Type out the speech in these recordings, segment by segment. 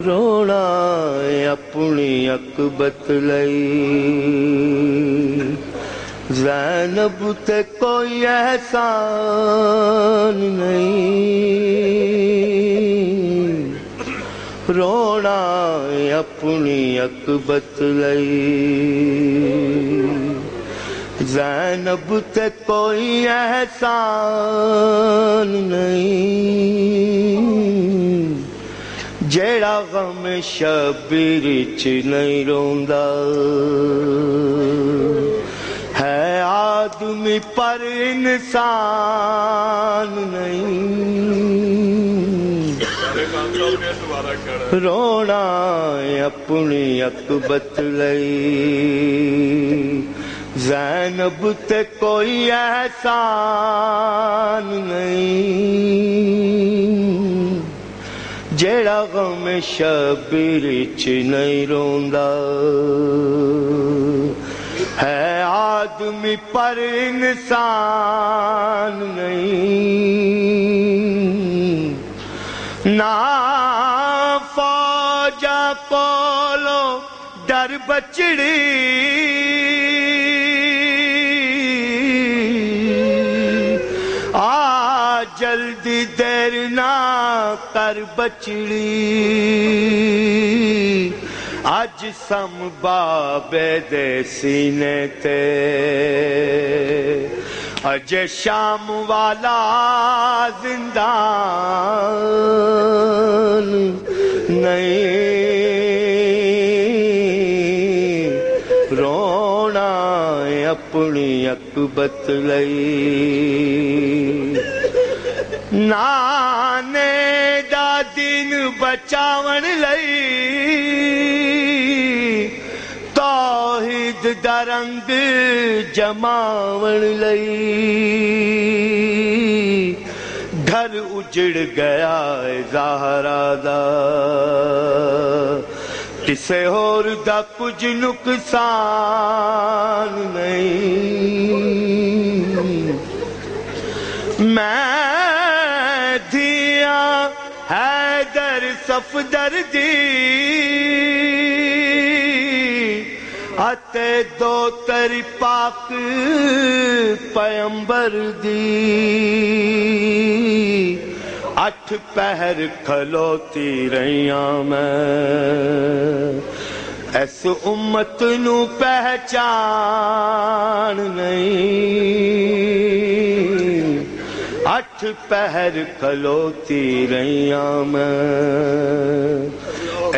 رونا اپنی اکبت لئی زینب تے کوئی احسان نہیں رونا اپنی اکبت لئی زینب تے کوئی احسان نہیں جیڑا غم شبیر چ نہیں روندا۔ ہے آدمی پر انسان نہیں۔ رونا اپنی اکبت لئی۔ زینب تے کوئی احسان نہیں۔ جیڑا غم شبیر چ نہیں روندا۔ ہے آدمی پر انسان نہیں۔ نا فوجا کولو ڈر بچڑی جلدی دیر نہ کر بچڑی۔ اج سم بابے دے سینے تے۔ اج شام والا زندان نہیں۔ رونا اپنی اکبت لئی۔ نانے دا دین بچاون لئی توحید دا رنگ جماون لئی گھر اجڑ گیا ہے زہرا دا کسے اور دا کچھ نقصان نہیں میں دیا، حیدر صفدر دی اتے دو تری پاک پیمبر دی۔ اٹھ پہر کھلوتی رہیاں میں۔ اس امت نو پہچان نہیں۔ اٹھ پہر کھلوتی رہیاں میں۔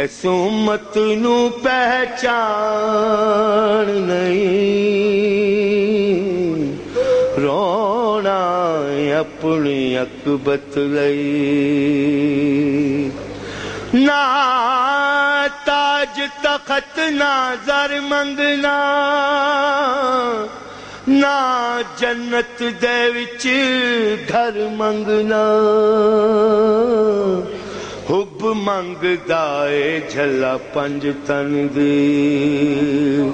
اس امت نو پہچان نہیں۔ رونا اپنی اکبت لئی۔ نہ تاج تخت نہ زر منگنا نہ جنت دے وچ گھر منگنا۔ حب منگدا اے جھلا پنج تن دی۔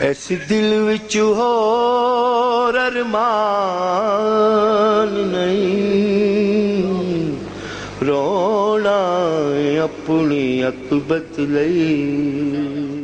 اس دل وچ ہور ارمان نہیں۔ رونا اپنی اکبت لئی۔